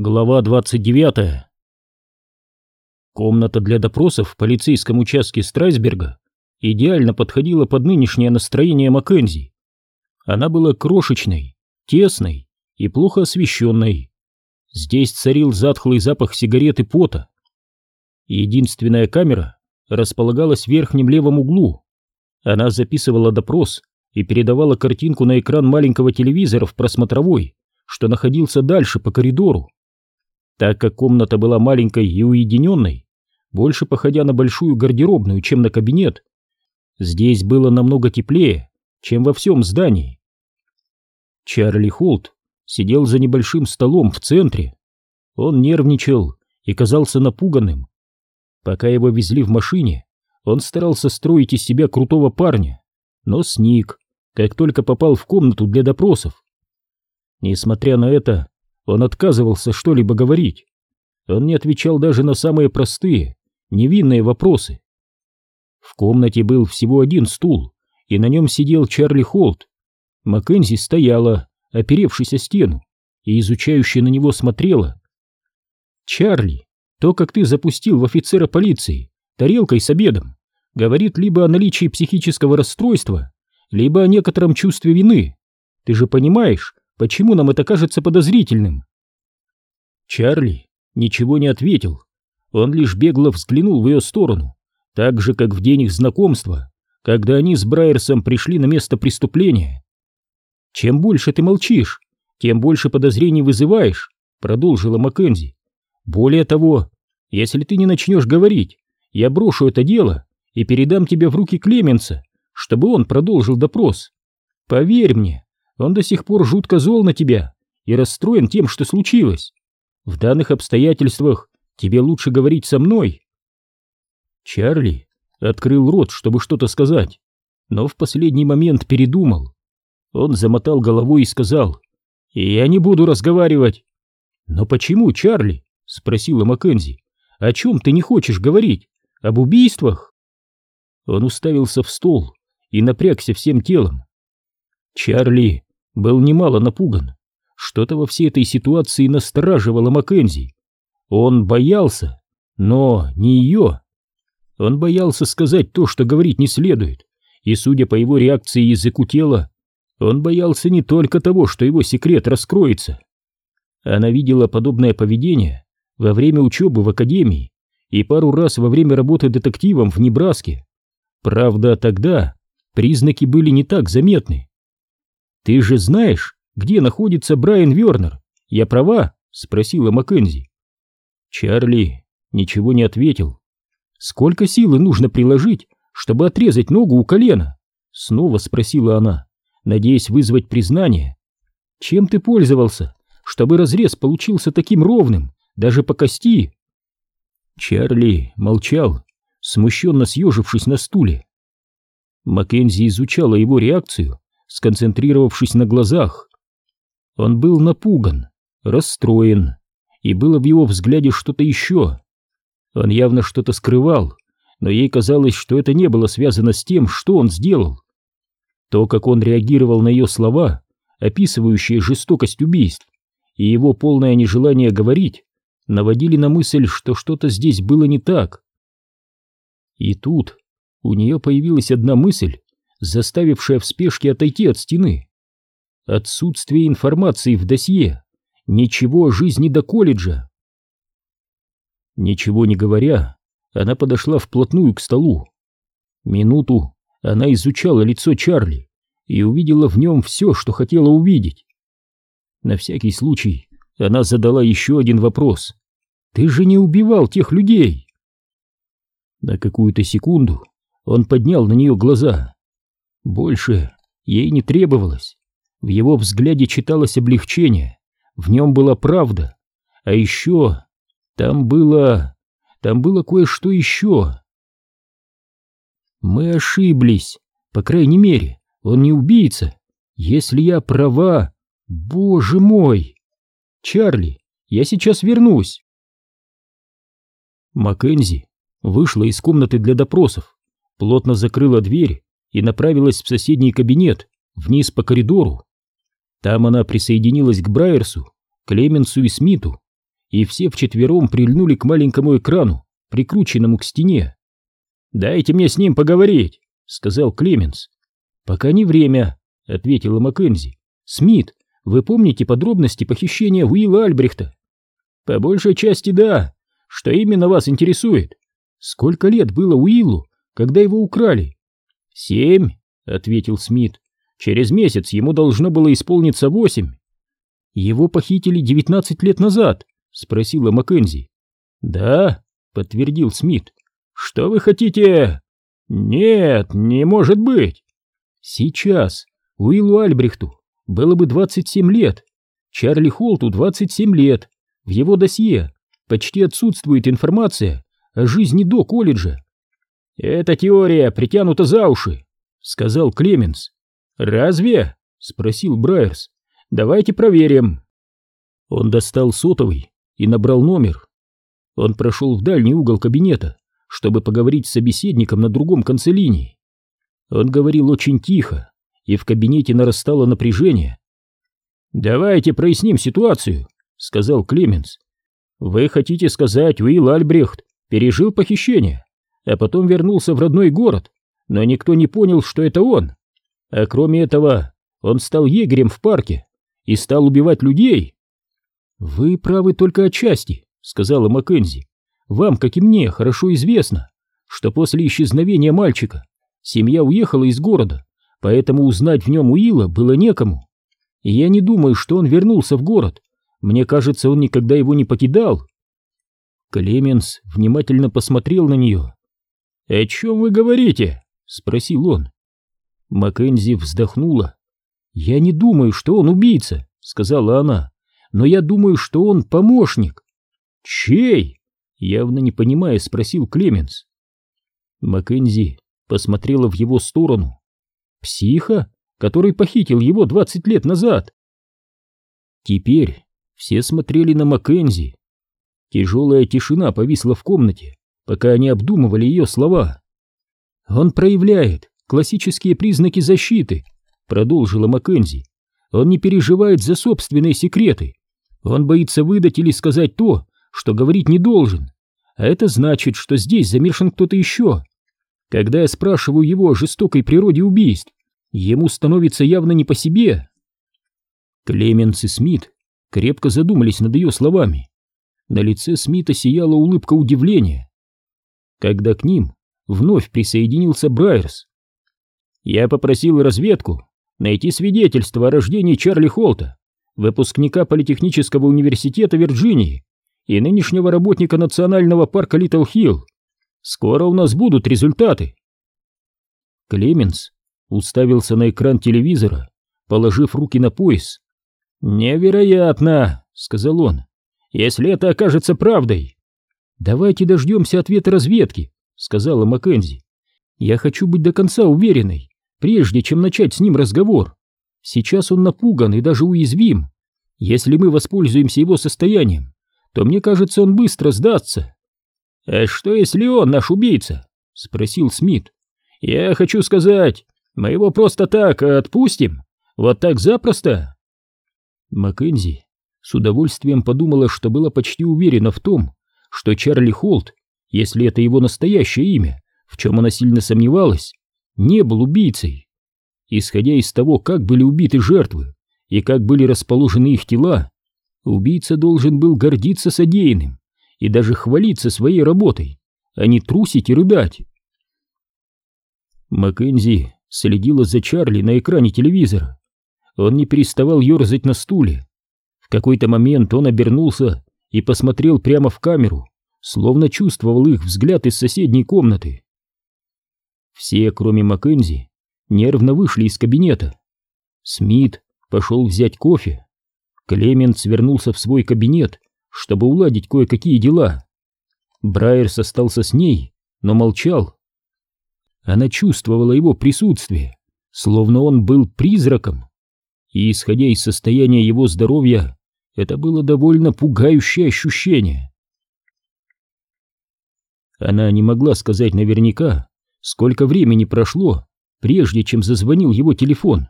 Глава 29 Комната для допросов в полицейском участке Страйсберга идеально подходила под нынешнее настроение Маккензи. Она была крошечной, тесной и плохо освещенной. Здесь царил затхлый запах сигарет и пота. Единственная камера располагалась в верхнем левом углу. Она записывала допрос и передавала картинку на экран маленького телевизора в просмотровой, что находился дальше по коридору. Так как комната была маленькой и уединенной, больше походя на большую гардеробную, чем на кабинет, здесь было намного теплее, чем во всем здании. Чарли Холт сидел за небольшим столом в центре. Он нервничал и казался напуганным. Пока его везли в машине, он старался строить из себя крутого парня, но сник, как только попал в комнату для допросов. Несмотря на это, он отказывался что-либо говорить. Он не отвечал даже на самые простые, невинные вопросы. В комнате был всего один стул, и на нем сидел Чарли Холт. Маккензи стояла, оперевшись о стену, и изучающе на него смотрела. «Чарли, то, как ты запустил в офицера полиции тарелкой с обедом, говорит либо о наличии психического расстройства, либо о некотором чувстве вины. Ты же понимаешь, Почему нам это кажется подозрительным? Чарли ничего не ответил. Он лишь бегло взглянул в ее сторону, так же, как в день их знакомства, когда они с Брайерсом пришли на место преступления. «Чем больше ты молчишь, тем больше подозрений вызываешь», — продолжила Маккензи. «Более того, если ты не начнешь говорить, я брошу это дело и передам тебя в руки Клеменса, чтобы он продолжил допрос. Поверь мне, он до сих пор жутко зол на тебя и расстроен тем, что случилось. В данных обстоятельствах тебе лучше говорить со мной. Чарли открыл рот, чтобы что-то сказать, но в последний момент передумал. Он замотал головой и сказал, «Я не буду разговаривать». «Но почему, Чарли?» — спросила Маккензи. «О чем ты не хочешь говорить? Об убийствах?» Он уставился в стол и напрягся всем телом. Чарли был немало напуган. Что-то во всей этой ситуации настораживало Маккензи. Он боялся, но не ее. Он боялся сказать то, что говорить не следует, и, судя по его реакции и языку тела, он боялся не только того, что его секрет раскроется. Она видела подобное поведение во время учебы в академии и пару раз во время работы детективом в Небраске. Правда, тогда признаки были не так заметны. «Ты же знаешь, где находится Брайан Вернер? Я права?» — спросила Маккензи. Чарли ничего не ответил. «Сколько силы нужно приложить, чтобы отрезать ногу у колена?» — снова спросила она, надеясь вызвать признание. «Чем ты пользовался, чтобы разрез получился таким ровным, даже по кости?» Чарли молчал, смущенно съежившись на стуле. Маккензи изучала его реакцию сконцентрировавшись на глазах. Он был напуган, расстроен, и было в его взгляде что-то еще. Он явно что-то скрывал, но ей казалось, что это не было связано с тем, что он сделал. То, как он реагировал на ее слова, описывающие жестокость убийств, и его полное нежелание говорить, наводили на мысль, что что-то здесь было не так. И тут у нее появилась одна мысль, заставившая в спешке отойти от стены. Отсутствие информации в досье, ничего о жизни до колледжа. Ничего не говоря, она подошла вплотную к столу. Минуту она изучала лицо Чарли и увидела в нем все, что хотела увидеть. На всякий случай она задала еще один вопрос. «Ты же не убивал тех людей!» На какую-то секунду он поднял на нее глаза. Больше ей не требовалось. В его взгляде читалось облегчение, в нем была правда. А еще там было... там было кое-что еще. Мы ошиблись. По крайней мере, он не убийца. Если я права... Боже мой! Чарли, я сейчас вернусь. Маккензи вышла из комнаты для допросов, плотно закрыла дверь и направилась в соседний кабинет, вниз по коридору. Там она присоединилась к Брайерсу, Клеменсу и Смиту и все вчетвером прильнули к маленькому экрану, прикрученному к стене. «Дайте мне с ним поговорить», — сказал Клеменс. «Пока не время», — ответила Маккензи. «Смит, вы помните подробности похищения Уилла Альбрехта?» «По большей части да. Что именно вас интересует? Сколько лет было Уиллу, когда его украли?» «Семь», — ответил Смит. «Через месяц ему должно было исполниться восемь». «Его похитили девятнадцать лет назад», — спросила Маккензи. «Да», — подтвердил Смит. «Что вы хотите?» «Нет, не может быть!» «Сейчас Уиллу Альбрехту было бы 27 лет, Чарли Холту 27 лет. В его досье почти отсутствует информация о жизни до колледжа». «Эта теория притянута за уши», — сказал Клеменс. «Разве?» — спросил Брайерс. «Давайте проверим». Он достал сотовый и набрал номер. Он прошел в дальний угол кабинета, чтобы поговорить с собеседником на другом конце линии. Он говорил очень тихо, и в кабинете нарастало напряжение. «Давайте проясним ситуацию», — сказал Клеменс. «Вы хотите сказать, Уилл Альбрехт пережил похищение, а потом вернулся в родной город, но никто не понял, что это он. А кроме этого, он стал егерем в парке и стал убивать людей». «Вы правы только отчасти», — сказала Маккензи. Вам, как и мне, хорошо известно, что после исчезновения мальчика семья уехала из города, поэтому узнать в нем Уилла было некому. И я не думаю, что он вернулся в город. Мне кажется, он никогда его не покидал. Клеменс внимательно посмотрел на нее. «О чем вы говорите?» — спросил он. Маккензи вздохнула. «Я не думаю, что он убийца», — сказала она, — «но я думаю, что он помощник». «Чей?» Явно не понимая, спросил Клеменс. Маккензи посмотрела в его сторону. Психа, который похитил его двадцать лет назад. Теперь все смотрели на Маккензи. Тяжелая тишина повисла в комнате, пока они обдумывали ее слова. «Он проявляет классические признаки защиты», — продолжила Маккензи. «Он не переживает за собственные секреты. Он боится выдать или сказать то, что говорить не должен. А это значит, что здесь замешан кто-то еще. Когда я спрашиваю его о жестокой природе убийств, ему становится явно не по себе. Клеменс и Смит крепко задумались над ее словами. На лице Смита сияла улыбка удивления. Когда к ним вновь присоединился Брайерс. Я попросил разведку найти свидетельство о рождении Чарли Холта, выпускника Политехнического университета Вирджинии, и нынешнего работника национального парка Литл Хилл. Скоро у нас будут результаты. Клеменс уставился на экран телевизора, положив руки на пояс. «Невероятно!» — сказал он. «Если это окажется правдой!» «Давайте дождемся ответа разведки», — сказала Маккензи. «Я хочу быть до конца уверенной, прежде чем начать с ним разговор. Сейчас он напуган и даже уязвим. Если мы воспользуемся его состоянием, то мне кажется, он быстро сдастся. «А что, если он наш убийца?» — спросил Смит. «Я хочу сказать, мы его просто так отпустим? Вот так запросто?» Маккензи с удовольствием подумала, что была почти уверена в том, что Чарли Холт, если это его настоящее имя, в чем она сильно сомневалась, не был убийцей. Исходя из того, как были убиты жертвы и как были расположены их тела, Убийца должен был гордиться содеянным и даже хвалиться своей работой, а не трусить и рыдать. Маккензи следила за Чарли на экране телевизора. Он не переставал ерзать на стуле. В какой-то момент он обернулся и посмотрел прямо в камеру, словно чувствовал их взгляд из соседней комнаты. Все, кроме Маккензи, нервно вышли из кабинета. Смит пошел взять кофе. Клемент свернулся в свой кабинет, чтобы уладить кое-какие дела. Брайерс остался с ней, но молчал. Она чувствовала его присутствие, словно он был призраком. И, исходя из состояния его здоровья, это было довольно пугающее ощущение. Она не могла сказать наверняка, сколько времени прошло, прежде чем зазвонил его телефон.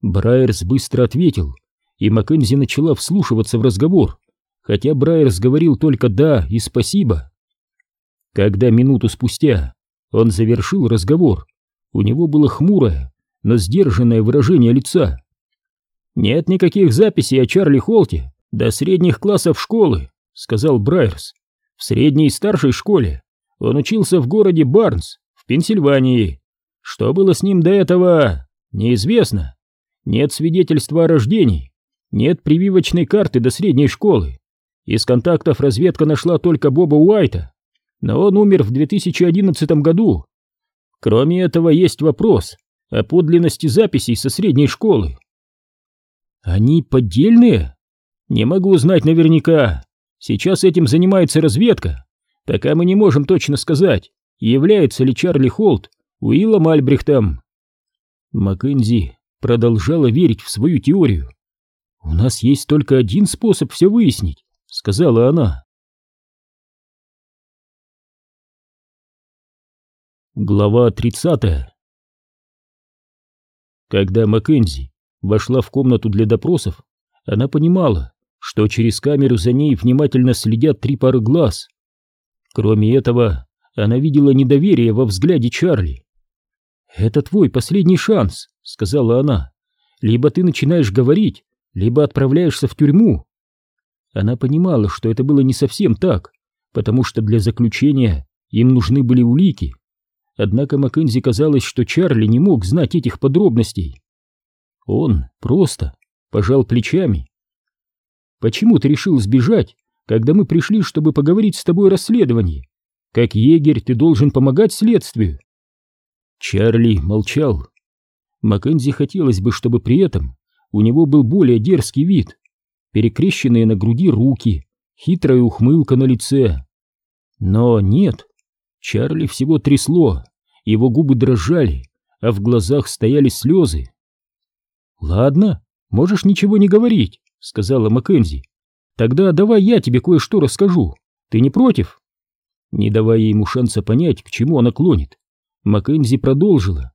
Брайерс быстро ответил, и Маккензи начала вслушиваться в разговор, хотя Брайерс говорил только «да» и «спасибо». Когда минуту спустя он завершил разговор, у него было хмурое, но сдержанное выражение лица. «Нет никаких записей о Чарли Холте до средних классов школы», — сказал Брайерс. «В средней и старшей школе он учился в городе Барнс, в Пенсильвании. Что было с ним до этого, неизвестно. Нет свидетельства о рождении, нет прививочной карты до средней школы. Из контактов разведка нашла только Боба Уайта, но он умер в 2011 году. Кроме этого, есть вопрос о подлинности записей со средней школы. Они поддельные? Не могу знать наверняка. Сейчас этим занимается разведка. Пока мы не можем точно сказать, является ли Чарли Холт Уиллом Альбрехтом. Маккензи продолжала верить в свою теорию. «У нас есть только один способ все выяснить», — сказала она. Глава 30 Когда Маккензи вошла в комнату для допросов, она понимала, что через камеру за ней внимательно следят три пары глаз. Кроме этого, она видела недоверие во взгляде Чарли. «Это твой последний шанс», — сказала она. «Либо ты начинаешь говорить, либо отправляешься в тюрьму. Она понимала, что это было не совсем так, потому что для заключения им нужны были улики. Однако Маккензи казалось, что Чарли не мог знать этих подробностей. Он просто пожал плечами. «Почему ты решил сбежать, когда мы пришли, чтобы поговорить с тобой о расследовании? Как егерь ты должен помогать следствию». Чарли молчал. Маккензи хотелось бы, чтобы при этом у него был более дерзкий вид, перекрещенные на груди руки, хитрая ухмылка на лице. Но нет, Чарли всего трясло, его губы дрожали, а в глазах стояли слезы. «Ладно, можешь ничего не говорить», — сказала Маккензи. «Тогда давай я тебе кое-что расскажу. Ты не против?» Не давая ему шанса понять, к чему она клонит, Маккензи продолжила.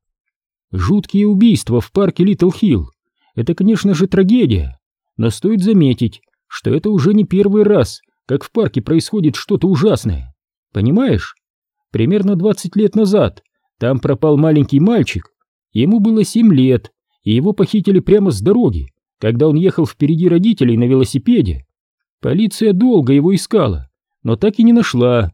«Жуткие убийства в парке Литл Хилл. Это, конечно же, трагедия, но стоит заметить, что это уже не первый раз, как в парке происходит что-то ужасное. Понимаешь? Примерно 20 лет назад там пропал маленький мальчик, ему было 7 лет, и его похитили прямо с дороги, когда он ехал впереди родителей на велосипеде. Полиция долго его искала, но так и не нашла.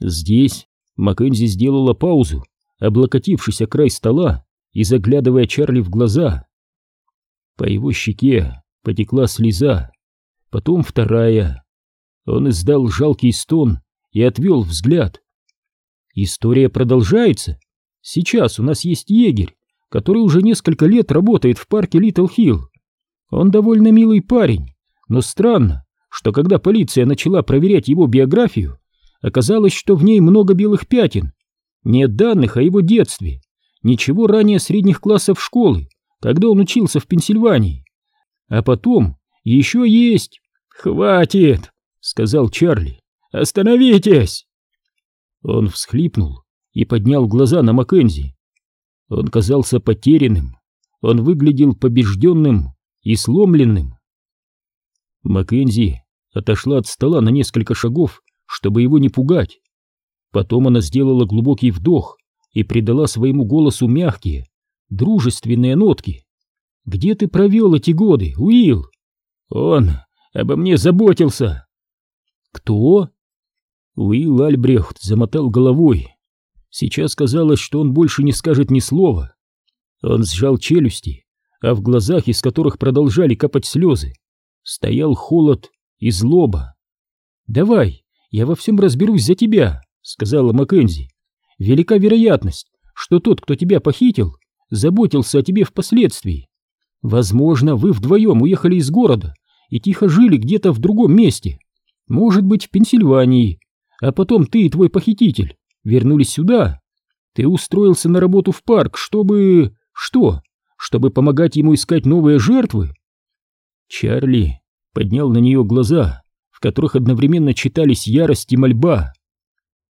Здесь Маккензи сделала паузу, облокотившись о край стола и заглядывая Чарли в глаза. По его щеке потекла слеза, потом вторая. Он издал жалкий стон и отвел взгляд. История продолжается. Сейчас у нас есть егерь, который уже несколько лет работает в парке Литл Хилл. Он довольно милый парень, но странно, что когда полиция начала проверять его биографию, оказалось, что в ней много белых пятен. Нет данных о его детстве, ничего ранее средних классов школы, когда он учился в Пенсильвании. А потом еще есть... «Хватит!» — сказал Чарли. «Остановитесь!» Он всхлипнул и поднял глаза на Маккензи. Он казался потерянным, он выглядел побежденным и сломленным. Маккензи отошла от стола на несколько шагов, чтобы его не пугать. Потом она сделала глубокий вдох и придала своему голосу мягкие, дружественные нотки. «Где ты провел эти годы, Уилл?» «Он обо мне заботился». «Кто?» Уилл Альбрехт замотал головой. Сейчас казалось, что он больше не скажет ни слова. Он сжал челюсти, а в глазах, из которых продолжали капать слезы, стоял холод и злоба. «Давай, я во всем разберусь за тебя», — сказала Маккензи. «Велика вероятность, что тот, кто тебя похитил, заботился о тебе впоследствии. Возможно, вы вдвоем уехали из города и тихо жили где-то в другом месте. Может быть, в Пенсильвании. А потом ты и твой похититель вернулись сюда. Ты устроился на работу в парк, чтобы... Что? Чтобы помогать ему искать новые жертвы? Чарли поднял на нее глаза, в которых одновременно читались ярость и мольба.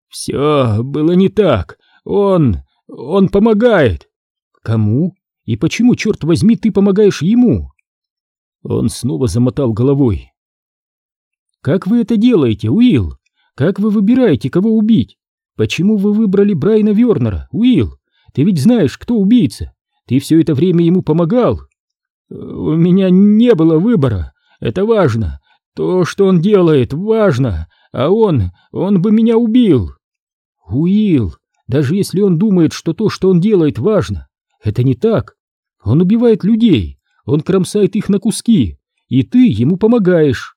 «Все было не так. Он... он помогает. Кому? И почему, черт возьми, ты помогаешь ему? Он снова замотал головой. Как вы это делаете, Уилл? Как вы выбираете, кого убить? Почему вы выбрали Брайна Вернера, Уилл? Ты ведь знаешь, кто убийца. Ты все это время ему помогал. У меня не было выбора. Это важно. То, что он делает, важно. А он, он бы меня убил. Уилл, даже если он думает, что то, что он делает, важно, это не так. Он убивает людей, он кромсает их на куски, и ты ему помогаешь.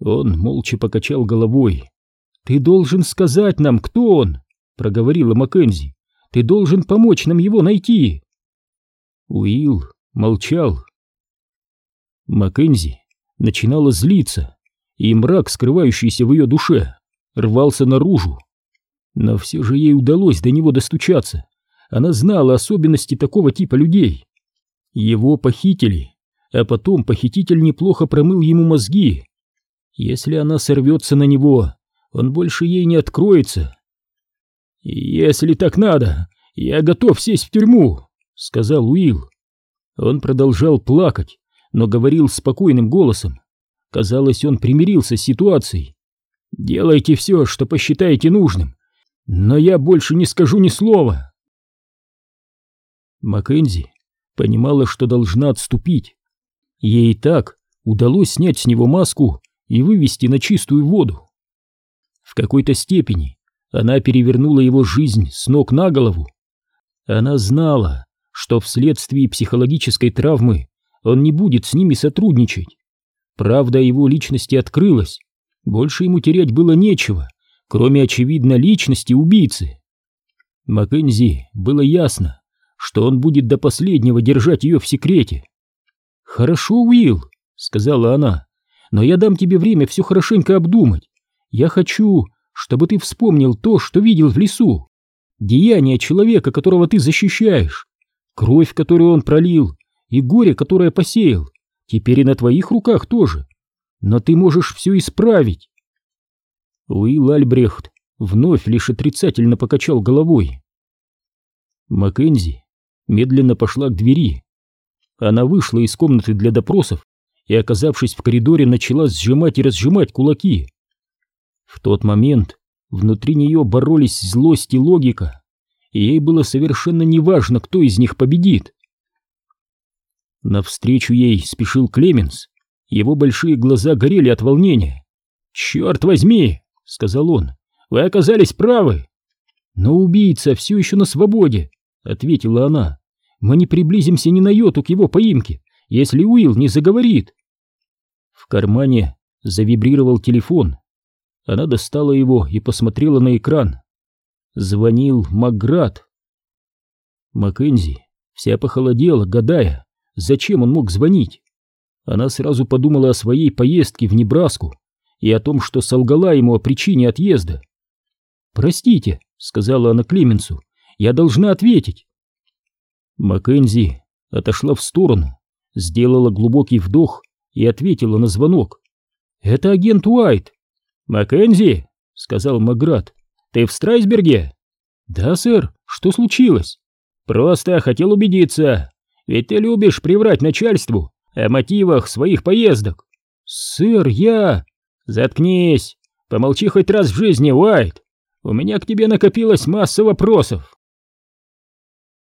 Он молча покачал головой. «Ты должен сказать нам, кто он!» — проговорила Маккензи. «Ты должен помочь нам его найти!» Уилл молчал. Маккензи начинала злиться, и мрак, скрывающийся в ее душе, рвался наружу. Но все же ей удалось до него достучаться. Она знала особенности такого типа людей. Его похитили, а потом похититель неплохо промыл ему мозги. Если она сорвется на него, он больше ей не откроется. «Если так надо, я готов сесть в тюрьму», — сказал Уилл. Он продолжал плакать, но говорил спокойным голосом. Казалось, он примирился с ситуацией. «Делайте все, что посчитаете нужным, но я больше не скажу ни слова». Маккензи понимала, что должна отступить. Ей так удалось снять с него маску и вывести на чистую воду. В какой-то степени она перевернула его жизнь с ног на голову. Она знала, что вследствие психологической травмы он не будет с ними сотрудничать. Правда его личности открылась, больше ему терять было нечего, кроме, очевидно, личности убийцы. Маккензи было ясно, что он будет до последнего держать ее в секрете. «Хорошо, Уилл», — сказала она, — «но я дам тебе время все хорошенько обдумать. Я хочу, чтобы ты вспомнил то, что видел в лесу. Деяние человека, которого ты защищаешь, кровь, которую он пролил, и горе, которое посеял, теперь и на твоих руках тоже. Но ты можешь все исправить». Уилл Альбрехт вновь лишь отрицательно покачал головой. Маккензи медленно пошла к двери. Она вышла из комнаты для допросов и, оказавшись в коридоре, начала сжимать и разжимать кулаки. В тот момент внутри нее боролись злость и логика, и ей было совершенно неважно, кто из них победит. Навстречу ей спешил Клеменс, его большие глаза горели от волнения. «Черт возьми!» — сказал он. «Вы оказались правы!» «Но убийца все еще на свободе!» — ответила она. «Мы не приблизимся ни на йоту к его поимке, если Уилл не заговорит!» В кармане завибрировал телефон. Она достала его и посмотрела на экран. Звонил Макград. Маккензи вся похолодела, гадая, зачем он мог звонить. Она сразу подумала о своей поездке в Небраску и о том, что солгала ему о причине отъезда. «Простите», — сказала она Клеменсу, — «я должна ответить». Маккензи отошла в сторону, сделала глубокий вдох и ответила на звонок. «Это агент Уайт». «Маккензи», — сказал Маград, — «ты в Страйсберге?» «Да, сэр. Что случилось?» «Просто хотел убедиться. Ведь ты любишь приврать начальству о мотивах своих поездок». «Сэр, я...» «Заткнись! Помолчи хоть раз в жизни, Уайт! У меня к тебе накопилась масса вопросов!»